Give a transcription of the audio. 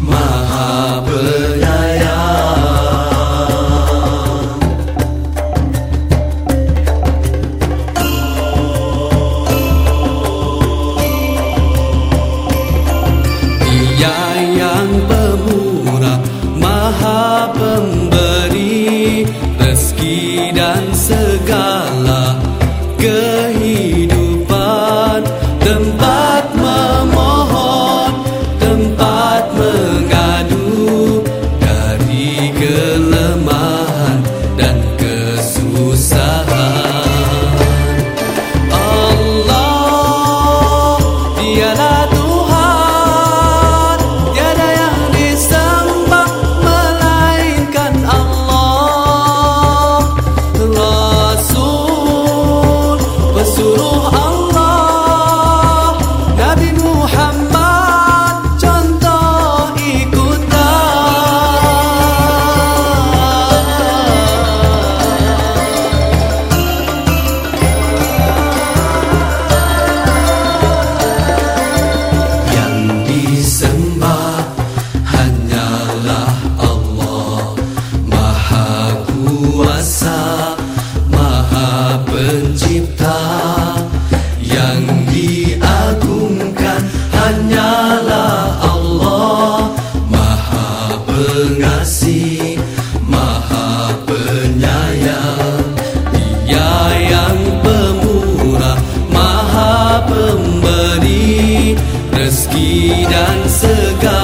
Maha rezeki dan segala